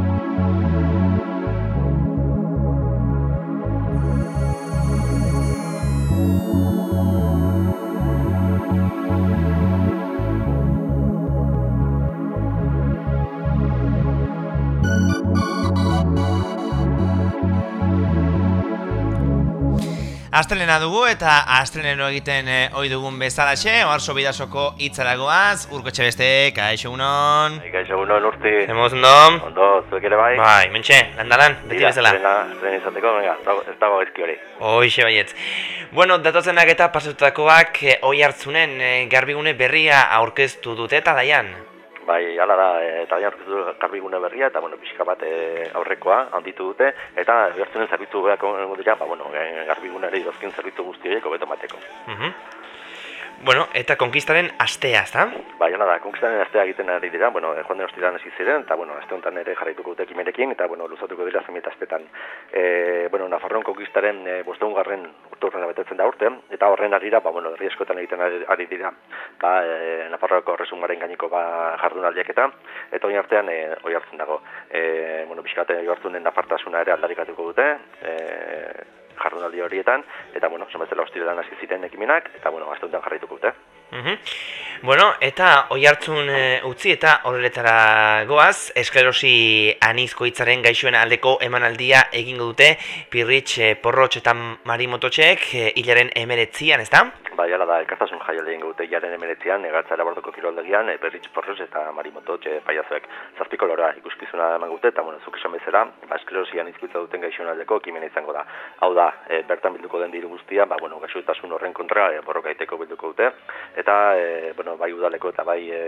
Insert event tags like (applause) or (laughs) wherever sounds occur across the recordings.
Música Astelena dugu eta astrenero egiten e, ohi dugun bezalaxe, oarso bidasoko itzaragoaz, urko beste, kaixo unon. Bai, kaixo unon urti. Hemos ondo. Ondo, zuek ere bai. Bai, mentxe, landalan, beti bezala. Dira, estrena izateko, venga, ez dago ezki hori. Hoxe baietz. Bueno, datozenak eta pasatutakoak e, oi hartzunen e, garbigune berria aurkeztu dute eta daian. Bai, hala da, e, eta baina orkestu garbigune berria, eta bueno, pixka bat e, aurrekoa handitu dute, eta gertzen zerbitzu behako dira, ba, bueno, e, garbigunari dozkin zerbitzu guzti horiek hobeto mateko. Uh Bueno, eta konkistaren astea, ezta? Bai, hona da, konkistaren astea egiten ari dira, bueno, joan den hostilan hasi ziren, eta, bueno, aste honetan ere jarraituko dute ekimenekin, eta, bueno, luzatuko dira zemeta astetan. E, bueno, Nafarroan konkistaren e, bosteun garren urturren betetzen da urte, eta horren arira, ba, bueno, herri eskotan egiten ari dira, ba, e, Nafarroako resumaren gainiko ba, jardunaldiak eta, eta hori artean, e, hori hartzen dago, e, bueno, biskate hori hartunen nafartasuna ere aldarikatuko dute, e, jardunaldi horietan, eta, bueno, sometzela hostiletan hasi ziren ekimenak, eta, bueno, astuntan jarraituko dute. Mm Bueno, eta oi hartzun e, utzi eta horretara goaz, esklerosi anizko hitzaren gaixoen aldeko emanaldia egingo dute, pirritx, e, porrotx eta marimototxek, e, hilaren emeretzian, ez da? Bai, ala da, elkartasun jaialde egin gute jaren emeretzean, egartza erabordoko kiroldegian, e, berritz porroz eta marimoto txe paiazuek zazpiko lora ikuskizuna eman gute, eta bueno, zuk esan bezala, ba, esklerosian izkutza duten gaixonaldeko kimena izango da. Hau da, e, bertan bilduko den diru guztia, ba, bueno, gaixotasun horren kontra e, borrokaiteko bilduko dute, eta, e, bueno, bai udaleko eta bai, e,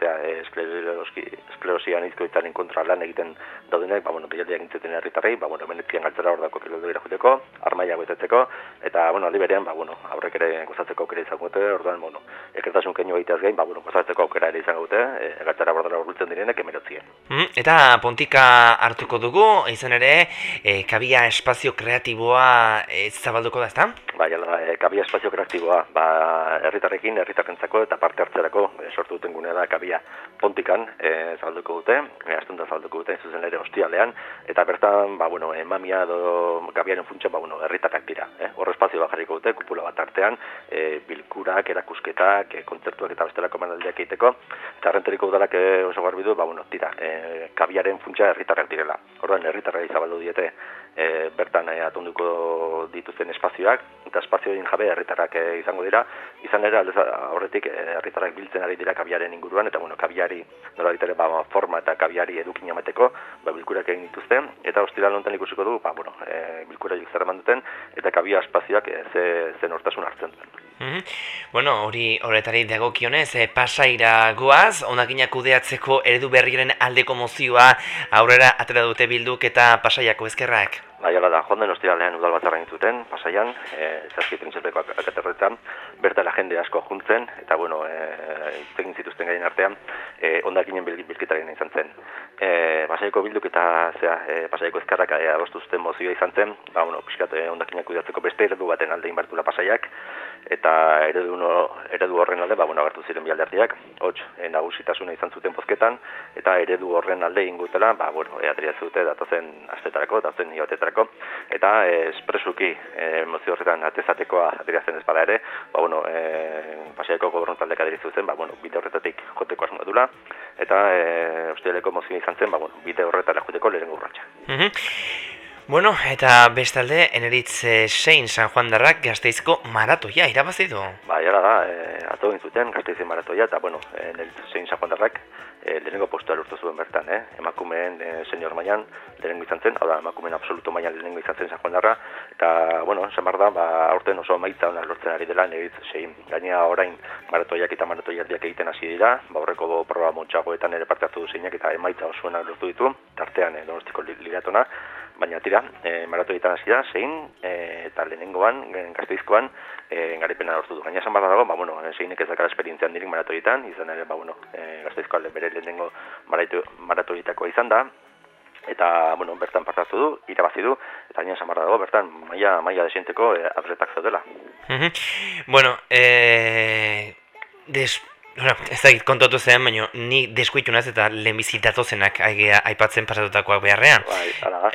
zera, e, esklerosi, esklerosian izkoitzaren kontra lan egiten daudenek, ba, bueno, gehialdi egintzeten herritarrei, ba, bueno, emeretzean galtzera hor dako kiroldegira juteko, armaia betetzeko, eta, bueno, aldi berean, ba, bueno, aurrek ere gozatzeko aukera izango dute, orduan, bueno, ekertasun keinu egiteaz gain, ba, bueno, gozatzeko aukera ere izango dute, e, egatzara bordara urbiltzen direnek emerotzien. Mm, eta pontika hartuko dugu, izan ere, e, kabia espazio kreatiboa e, zabalduko da, ezta? Bai, e, kabia espazio kreatiboa, ba, herritarrekin, herritarrentzako eta parte hartzerako e, sortu duten gunea da kabia pontikan e, zabalduko dute, e, astunta zabalduko dute, zuzen ere hostialean, eta bertan, ba, bueno, emamia do kabiaren funtsa, ba, bueno, herritarrak dira, eh? horre espazio bajarriko dute, kupula bat artean, e, bilkurak, erakusketak, e, kontzertuak eta bestelako manaldiak egiteko, eta renteriko udalak e, oso garbi du, ba, bueno, tira, e, kabiaren funtsa herritarrak direla. Horren herritarra izabaldu diete e, bertan e, atunduko dituzten espazioak, eta espazioen jabe herritarrak e, izango dira, izan ere horretik herritarrak biltzen ari dira kabiaren inguruan, eta bueno, kabiari nola ditere, ba, forma eta kabiari edukin amateko, ba, bilkurak egin dituzte, eta hostila lontan ikusiko du, ba, bueno, e, bilkura zer duten, eta kabia espazioak e, ze, ze nortasun hartzen duen. Mm Bueno, hori horretari dagokionez, e, pasaira goaz, onakinak kudeatzeko eredu berriaren aldeko mozioa aurrera atera dute bilduk eta pasaiako ezkerrak. Bai, ala da, joan den ostiralean udal bat arrain zuten, pasaian, e, zazki printzepeko akaterretan, berta la jende asko juntzen, eta bueno, e, zituzten gaien artean, e, ondakinen bilkitaren izan zen. E, pasaiko bilduk eta zera, e, pasaiko ezkarrak e, agostu zuten mozioa izan zen, ba, bueno, piskat, e, ondakinak kudatzeko beste eredu baten alde inbartula pasaiak, eta eredu, no, eredu horren alde, ba, bueno, agertu ziren bi alderdiak, hots, e, nagusitasuna izan zuten bozketan, eta eredu horren alde ingutela, ba, bueno, e, dute datozen astetarako, datozen iotetarako, eta e, espresuki e, mozio horretan atezatekoa adriazen ez ere, ba, bueno, e, pasaiako gobernutaldek adirizu zen, ba, bueno, bide horretatik joteko asmoa dula, eta e, usteileko mozio izan zen, ba, bueno, bide horretara juteko lehen urratxa. Mm Bueno, eta bestalde, eneritz e, sein San Juan darrak gazteizko maratoia irabazi du. Ba, jara da, e, ato zuten gazteizko maratoia, eta, bueno, eneritz sein San Juan darrak e, lehenengo postua lortu zuen bertan, eh? emakumeen e, senior mailan lehenengo izan zen, hau da, emakumeen absoluto mailan lehenengo izan zen San Juan darra, eta, bueno, zen da, ba, aurten oso maitza hona lortzen ari dela, eneritz sein, gainea orain maratoiak eta maratoiak egiten hasi dira, ba, horreko proba motxagoetan ere parte hartu du zeinak, eta emaitza osoena lortu ditu, tartean e, donostiko liratona, baina tira, e, maratoietan hasi da, zein, e, eta lehenengoan, gazteizkoan, e, garipena lortu du. Gaina esan bat dago, ba, bueno, zeinek ez dakar esperientzian dirik maratoietan, izan ere, ba, bueno, e, gazteizkoan bere lehenengo maratoietako izan da, eta, bueno, bertan partatu du, irabazi du, eta gaina bat dago, bertan, maia, maia desienteko e, atletak zaudela. bueno, e, des, Bueno, ez da kontatu zen, baina ni deskuitu naz eta lehenbizi datozenak aipatzen pasatutakoak beharrean. Bai, ala da.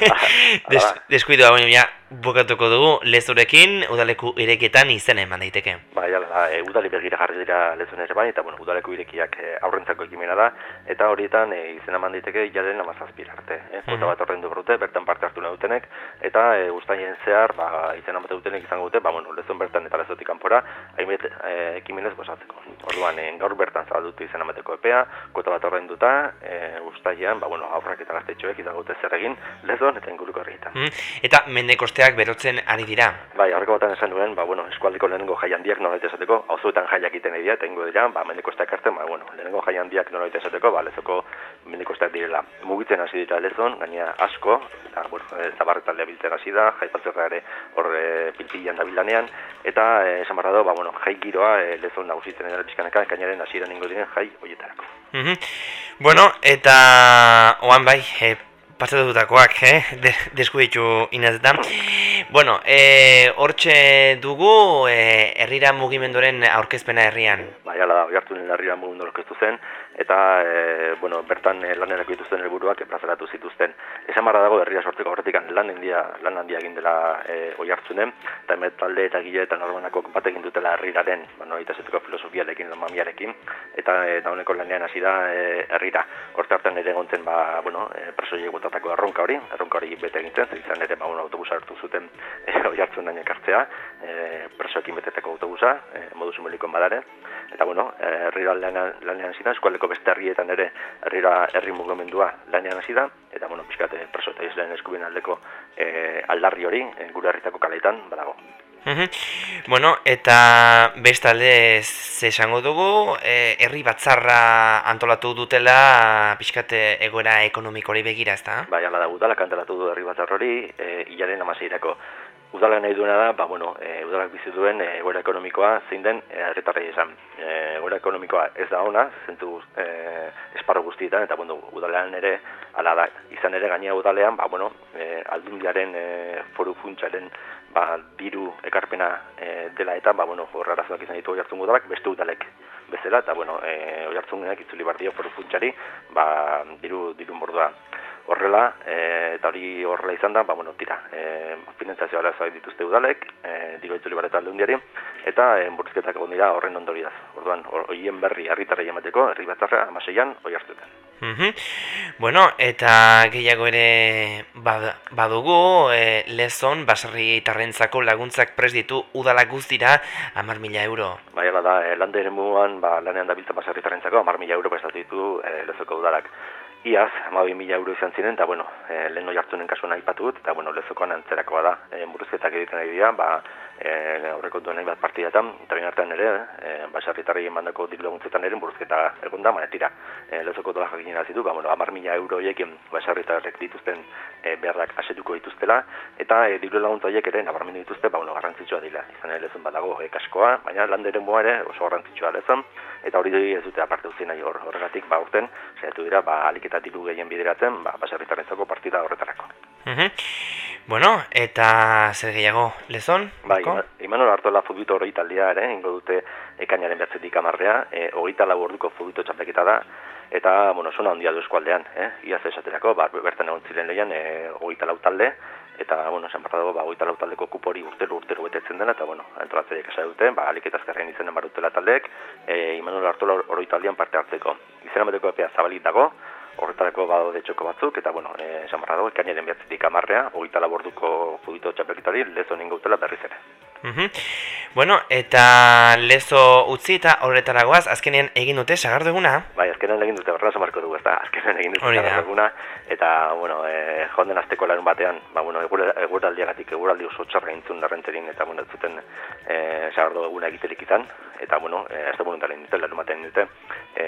(laughs) Des, deskuitu da, baina ja, bukatuko dugu lezurekin udaleku irekietan izen eman daiteke. Bai, ala da, e, udali begira jarri dira lezun ere bai, eta bueno, udaleku irekiak e, aurrentzako ekimena da, eta horietan e, izen eman daiteke jaren amazazpir arte. E, mm bat horrein brute, bertan parte hartu nahi dutenek, eta e, ustainen zehar, ba, izen amate dutenek izango dute, ba, bueno, lezun bertan eta lezotik kanpora, hainbet e, ekimenez gozatzeko. Orduan, e, gaur bertan zabaldute izan amateko epea, kota bat horrein duta, e, ustaian, ba, bueno, aurrak eta gaztetxoek izango dute zer egin, lezon eta inguruko horrietan. Mm Eta mendekosteak berotzen ari dira? Bai, horreko batean esan duen, ba, bueno, eskualdiko lehenengo jai handiak nolait esateko, auzuetan jaiak iten dira, eta ingo dira, ba, mendekosteak hartzen, ba, bueno, lehenengo jai handiak nolait esateko, ba, lezoko mendekosteak direla. Mugitzen hasi dira lezon, gaina asko, eta, bueno, e, zabarretaldea biltzen hasi da, jai ere hor e, pilpilan da bilanean, eta e, esan barra do, ba, bueno, jai giroa e, lezon nagusitzen edera pizkanaka, gainaren hasieran ingo diren jai hoietarako. Mm Bueno, eta oan bai, e, pasadutakoak, eh? De, deskuditu inazetan. Bueno, e, hortxe dugu e, herrira mugimendoren aurkezpena herrian. Bai, ala da, oiartu herrira mugimendu aurkeztu zen, eta e, bueno, bertan e, lanerako dituzten helburuak plazaratu zituzten. Esan marra dago herria sortzeko horretik lan handia, lan handia egin dela e, oiartzunen, eta emet talde eta gile eta normanako bat egin dutela herriraren, bueno, eta zeteko filosofiarekin, mamiarekin, eta e, honeko lanean hasi da e, herrira. Horte hartan ere gontzen, ba, bueno, e, presoi egotatako erronka hori, erronka hori bete egintzen, izan ere, ba, bueno, autobusa hartu zuten e, oiartzen nahi ekartzea, e, presoekin beteteko autobusa, e, modu simbolikoen badare, eta bueno, herrira lanean, lanean zida, eskualeko beste herrietan ere herrira herri mugimendua lanean hasi da, eta bueno, pixkate preso eta izlen eskubien aldeko e, aldarri hori, e, gure herritako kaletan, badago. Bueno, eta bestalde ze esango dugu, e, herri batzarra antolatu dutela pixkate egoera ekonomikori begira, ezta? Bai, ala da, udalak antolatu du herri batzar hori, e, hilaren amaseirako udala nahi duena da, ba, bueno, e, udalak bizi duen e, egoera ekonomikoa zein den herritarrei esan. E, egoera ekonomikoa ez da ona, zentu e, esparro guztietan, eta bueno, udalean ere, ala da, izan ere gainea udalean, ba, bueno, e, aldundiaren e, foru funtsaren ba, diru ekarpena e, dela eta, ba, bueno, horrarazuak izan ditu oiartzun udalak, beste udalek bezala, eta, bueno, e, oiartzun itzuli bardio foru funtsari, ba, diru, diru mordua horrela, e, eta hori horrela izan da, ba, bueno, tira, e, finantzazio arazoa dituzte udalek, e, digo itzuli bareta alde eta e, burrizketak egon dira horren ondoriaz. Orduan, horien berri harritarra emateko, herri batzarra, amaseian, hoi hartzuetan. Mm Bueno, eta gehiago ere badugu, e, lezon, baserri tarrentzako laguntzak pres ditu udala guztira amar mila euro. Bai, da, e, lande ere muan, ba, lanean dabiltza baserri tarrentzako amar mila euro prestatu ditu e, lezoko udalak. Iaz, amabi mila euro izan ziren, eta bueno, e, lehen noi hartunen kasuan aipatu dut, eta bueno, lezokoan antzerakoa da, e, muruzketak egiten nahi dira, ba, e, aurreko nahi bat partidatan, eta bain artean ere, e, basarritarri emandako diru laguntzetan ere, muruzketa egon da, manetira, e, lezoko dola jakin zitu, ba, bueno, amar mila euro hiekin basarritarrek dituzten e, beharrak asetuko dituztela, eta e, diru laguntza horiek ere, nabarmendu dituzte, ba, bueno, garrantzitsua dila, izan ere lezun badago, e, kaskoa, baina landeren ere oso garrantzitsua lezun, eta hori ez dute aparte utzi nahi hor, horregatik, ba, urten, saiatu dira, ba, alik eta diru gehien bideratzen, ba, baserritarrentzako partida horretarako. Mhm. Bueno, eta zer gehiago, lezon? Ba, imanol hartu la futbito hori taldea ere, ingo dute ekainaren behatzetik amarrea, e, hogeita lau orduko futbito txapeketa da, eta, bueno, zona handia du eskualdean, eh? iaz esaterako, ba, bertan egon ziren lehian, e, hogeita lau talde, eta bueno, esan barra dago ba hogeita lau taldeko kupori urtero urtero betetzen dena eta bueno, entratzaileek esan dute, ba alik eta azkarren izenen barutela taldeek, eh Imanol Artola oroitaldian parte hartzeko. Izena beteko epea zabalit dago, horretarako bado de txoko batzuk eta bueno, eh esan barra dago ekainaren 9 amarrea, hogeita laborduko fudito txapelketari lezo ningo utela berriz ere. Mm Bueno, eta lezo utzi eta horretaragoaz, azkenean egin dute sagardo eguna? Bai, azkenean egin dute, berra marko dugu, ez da, azkenean egin dute sagardo eguna, eta, bueno, e, jonden azteko larun batean, ba, bueno, eguraldiagatik, eguraldi oso txarra intzun darrenterin, eta, bueno, zuten e, sagardo eguna egitelik izan, eta, bueno, e, ez da voluntaren dute, larun batean dute, e,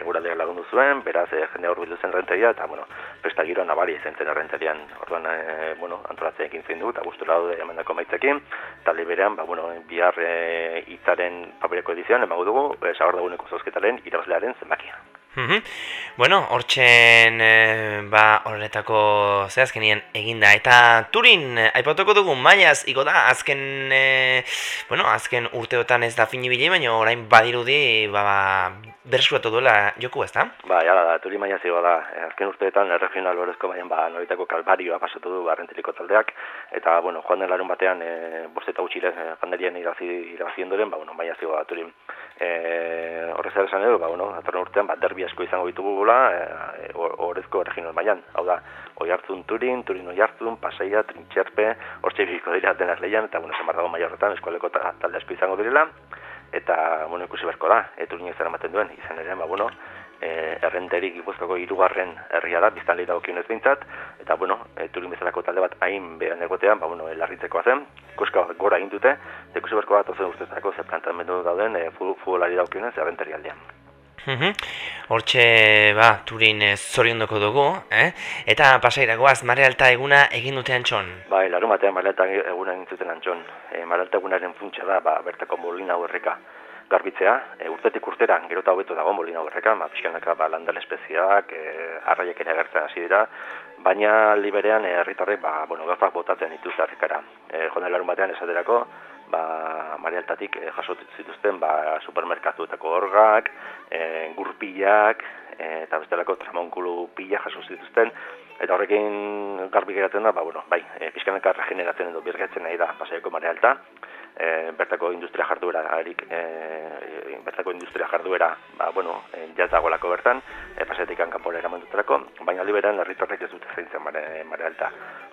eguraldiak lagundu zuen, beraz, e, jende hor bildu zen renteria, eta, bueno, pesta giro nabari zen zen renterian, orduan, e, bueno, antolatzen ekin zein du, eta guztura daude emendako maitzekin, talde berean, ba, bueno, bihar e, hitzaren papereko edizioan, emagu dugu, e, sagardo eguneko zozketaren irabazlearen zenbakia. Mhm. Bueno, hortzen e, ba horretako zehazkenien eginda eta Turin eh, aipatuko dugu mailaz igo da. Azken e, bueno, azken urteotan ez da finibili baina orain badirudi ba, ba bersuatu duela joku ez da? Ba, jala da, Turin mailaz igo da. Azken urteetan regional horrezko maian ba noritako kalbarioa pasatu du barrenteliko taldeak. Eta bueno, joan den larun batean e, bosteta gutxile e, jandarien irazi, irazi ba, bueno, mailaz igo da Turin e, horrez esan edo, ba, bueno, atorren urtean, ba, derbi asko izango ditugu gula, e, horrezko regional maian, hau da, oi hartzun Turin, Turin oi hartzun, Pasaia, Trintxerpe, hortxe biziko dira denak lehian, eta, bueno, zen dago maia horretan, eskualeko talde asko izango direla, eta, bueno, ikusi berko da, e, Turin ez ematen duen, izan ere, ba, bueno, e, errenterik gipuzkako hirugarren herria da, biztan lehi bintzat, eta, bueno, e, turin bezalako bat hain behan egotean, ba, bueno, larritzeko zen, ikuska gora egin dute, eta ikusi berko bat ozen ustezako ze plantamendu dauden e, futbolari daukionez errenteri aldean. Hortxe, ba, turin e, zoriondoko dugu, eh? eta pasairagoaz, mare alta eguna egin dute antxon? Bai, laru batean mare alta eguna egin zuten antxon. E, mare alta egunaren funtsa da, ba, bertako molina horreka garbitzea, e, urtetik urtera, gero eta hobetu dago molina horreka, ma, ba, pixkanaka ba, landal espeziak, e, arraiek ere agertzen hasi dira, baina liberean herritarrek ba, bueno, gauzak botatzen dituz harrikara. E, Jona larun batean esaterako, ba, marialtatik e, zituzten ba, supermerkatuetako orgak, e, gurpilak, e, eta bestelako tramonkulu pila jaso zituzten, eta horrekin garbi geratzen da, ba, bueno, bai, e, pixkanaka regeneratzen edo birgatzen nahi da pasaiako marialta, e, bertako industria jarduera harik, e, bertako industria jarduera ba, bueno, e, jatzagoelako bertan, e, pasetik kanpora eramantutarako, baina liberan herritarrek ez dute zeintzen mare, mare alta.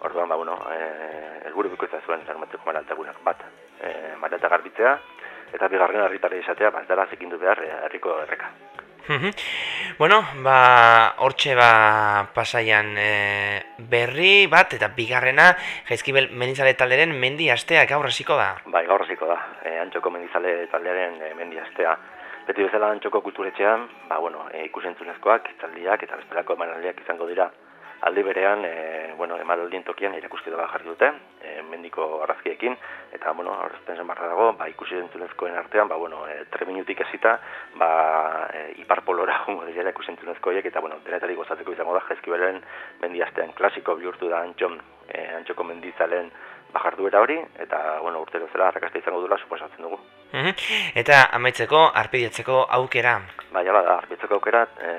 Orduan, ba, bueno, e, elburu bikoitza zuen zarmatzeko mare alta gunak bat, e, mare alta garbitzea, eta bigarren herritarri izatea, ba, ez dara zekindu behar herriko erreka. Bueno, ba, hortxe ba, pasaian e, berri bat, eta bigarrena, jaizkibel mendizale talderen mendi astea gaur hasiko da. Bai, gaur hasiko da, e, antxoko mendizale taldearen e, mendi astea. Beti bezala antxoko kulturetxean, ba, bueno, e, ikusentzunezkoak, taldiak eta bestelako emanaldiak izango dira, aldi berean, e, bueno, emalaldien tokian irakusti da jarri dute, e, mendiko arrazkiekin, eta, bueno, horretzen zen barra dago, ba, ikusi dentzunezkoen artean, ba, bueno, e, tre minutik ezita, ba, e, iparpolora (laughs) jungo dira ikusi eta, bueno, denetari gozatzeko izango da, jaizkibelen mendiaztean klasiko bihurtu da antxon, e, antxoko mendizalen bajarduera hori, eta, bueno, urtero zela, arrakasta izango dula, suposatzen dugu. Eta, amaitzeko, arpidetzeko aukera? Ba, jala da, arpidetzeko aukera, e,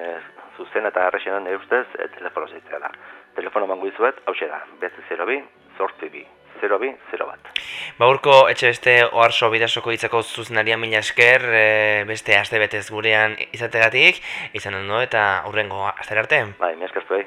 zuzen eta errexenan ere ustez e, telefono zeitzea da. Telefono mangu izuet, hau da, bezi 0 bi, zortzi bi, 0 bi, 0 bat. Baurko, etxe beste oarso bidasoko itzako zuzenaria mila esker, e, beste aste betez gurean izategatik, izan ondo eta urrengo aster arte. Bai, mi eskertu